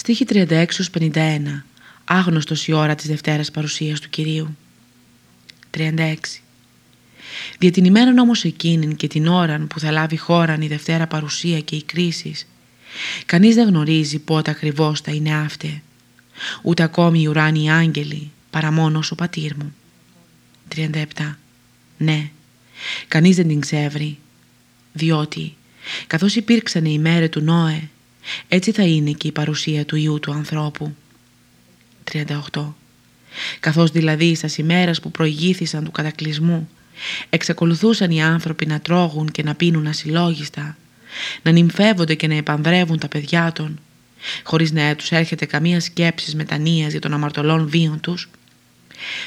Στίχη 36-51 Άγνωστος η ώρα της Δευτέρας παρουσίας του Κυρίου 36 Δια την ημέραν όμως εκείνην και την ώραν που θα λάβει χώραν η Δευτέρα παρουσία και η κρίση, κανείς δεν γνωρίζει πότε ακριβώς θα είναι αυτή, ούτε ακόμη οι ουράνιοι άγγελοι, παρά μόνος ο πατήρ μου. 37. Ναι, κανείς δεν την ξεύρει, διότι καθώς υπήρξαν οι μέρες του Νόε, έτσι θα είναι και η παρουσία του Ιού του ανθρώπου. 38. Καθώς δηλαδή στα ημέρες που προηγήθησαν του κατακλυσμού εξακολουθούσαν οι άνθρωποι να τρώγουν και να πίνουν ασυλλόγιστα, να νυμφεύονται και να επανδρεύουν τα παιδιά των, χωρίς να τους έρχεται καμία σκέψη μετανοίας για τον αμαρτωλών βίων τους,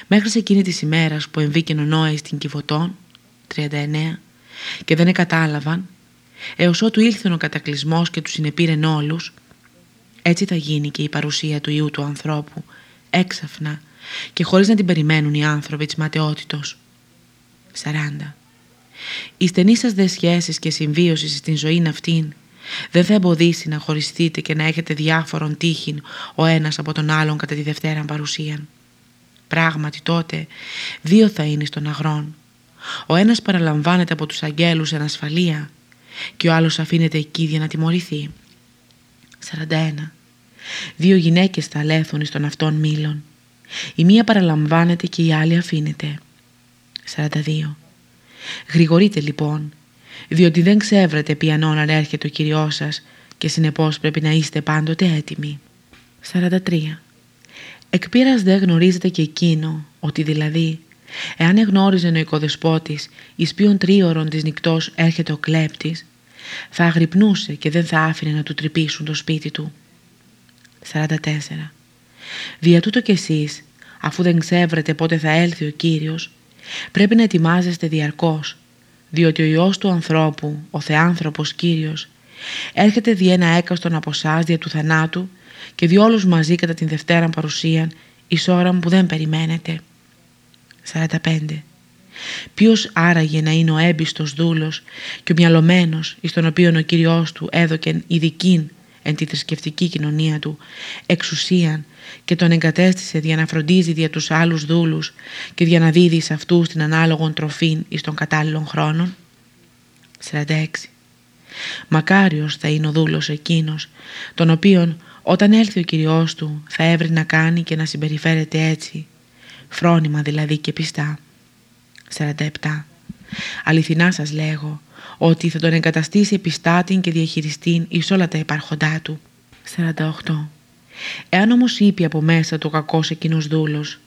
μέχρι σε εκείνη της ημέρας που εμβήκε ο Νόε στην Κιβωτών, 39, και δεν εκατάλαβαν, έως ότου ήλθε ο κατακλυσμός και τους συνεπήρεν όλους, έτσι θα γίνει και η παρουσία του Ιού του ανθρώπου, έξαφνα και χωρίς να την περιμένουν οι άνθρωποι της ματαιότητος. 40. Η στενή σας δε σχέσεις και συμβίωσης στην ζωή αυτήν δεν θα εμποδίσει να χωριστείτε και να έχετε διάφορον τύχην ο ένας από τον άλλον κατά τη Δευτέρα παρουσία. Πράγματι τότε δύο θα είναι στον αγρόν. Ο ένας παραλαμβάνεται από τους αγγέλους εν ασφαλεία και ο άλλος αφήνεται εκεί για να τιμωρηθεί. 41. Δύο γυναίκες θα λέθουν στον αυτόν μήλων. Η μία παραλαμβάνεται και η άλλη αφήνεται. 42. Γρηγορείτε λοιπόν, διότι δεν ξέβρετε ποιανόν αν έρχεται ο Κυριός σας και συνεπώς πρέπει να είστε πάντοτε έτοιμοι. 43. Εκ δεν γνωρίζετε και εκείνο, ότι δηλαδή, εάν εγνώριζε ο οικοδεσπότης εις ποιον τρίωρον της νυχτός έρχεται ο κλέπτης, θα αγρυπνούσε και δεν θα άφηνε να του τρυπήσουν το σπίτι του. 44. Δια τούτο κι εσείς, αφού δεν ξέβρετε πότε θα έλθει ο Κύριος, Πρέπει να ετοιμάζεστε διαρκώς, διότι ο Υιός του ανθρώπου, ο Θεάνθρωπος Κύριος, έρχεται δι' ένα έκαστον από εσάς δια του θανάτου και δι' όλους μαζί κατά την Δευτέρα παρουσία εις ώρα που δεν περιμένετε. 45. Ποιος άραγε να είναι ο έμπιστος δούλος και ο μυαλωμένος εις τον οποίο ο Κύριος του έδωκεν ειδικήν εν τη θρησκευτική κοινωνία του εξουσίαν και τον εγκατέστησε για να φροντίζει δια τους άλλους δούλους και για να δίδει σε αυτούς την ανάλογον τροφήν εις των κατάλληλων χρόνων. 46. Μακάριος θα είναι ο δούλος εκείνος, τον οποίον όταν έλθει ο Κυριός του θα έβρει να κάνει και να συμπεριφέρεται έτσι, φρόνημα δηλαδή και πιστά. 47. Αληθινά σας λέγω ότι θα τον εγκαταστήσει επιστάτην και διαχειριστήν εις όλα τα υπάρχοντά του. 48. Εάν όμως είπε από μέσα του κακός εκείνος δούλος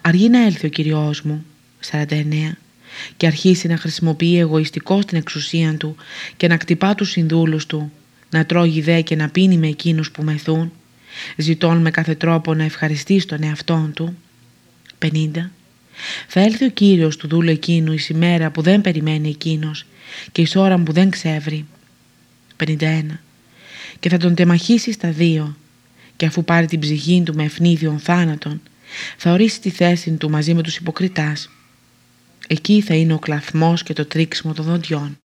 «Αργεί να έλθει ο Κυριός μου» 49 και αρχίσει να χρησιμοποιεί εγωιστικό την εξουσία του και να κτυπά τους συνδούλους του, να τρώγει δε και να πίνει με εκείνους που μεθούν, ζητών με κάθε τρόπο να ευχαριστεί τον εαυτόν του. 50. Θα έλθει ο Κύριος του δούλου εκείνου εις ημέρα που δεν περιμένει εκείνος και εις ώρα που δεν ξεύρει. 51. Και θα τον τεμαχίσει στα δύο και αφού πάρει την ψυχή του με ευνίδιον θάνατον θα ορίσει τη θέση του μαζί με τους υποκριτάς. Εκεί θα είναι ο κλαθμός και το τρίξιμο των δοντιών.